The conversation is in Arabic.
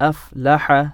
أفلح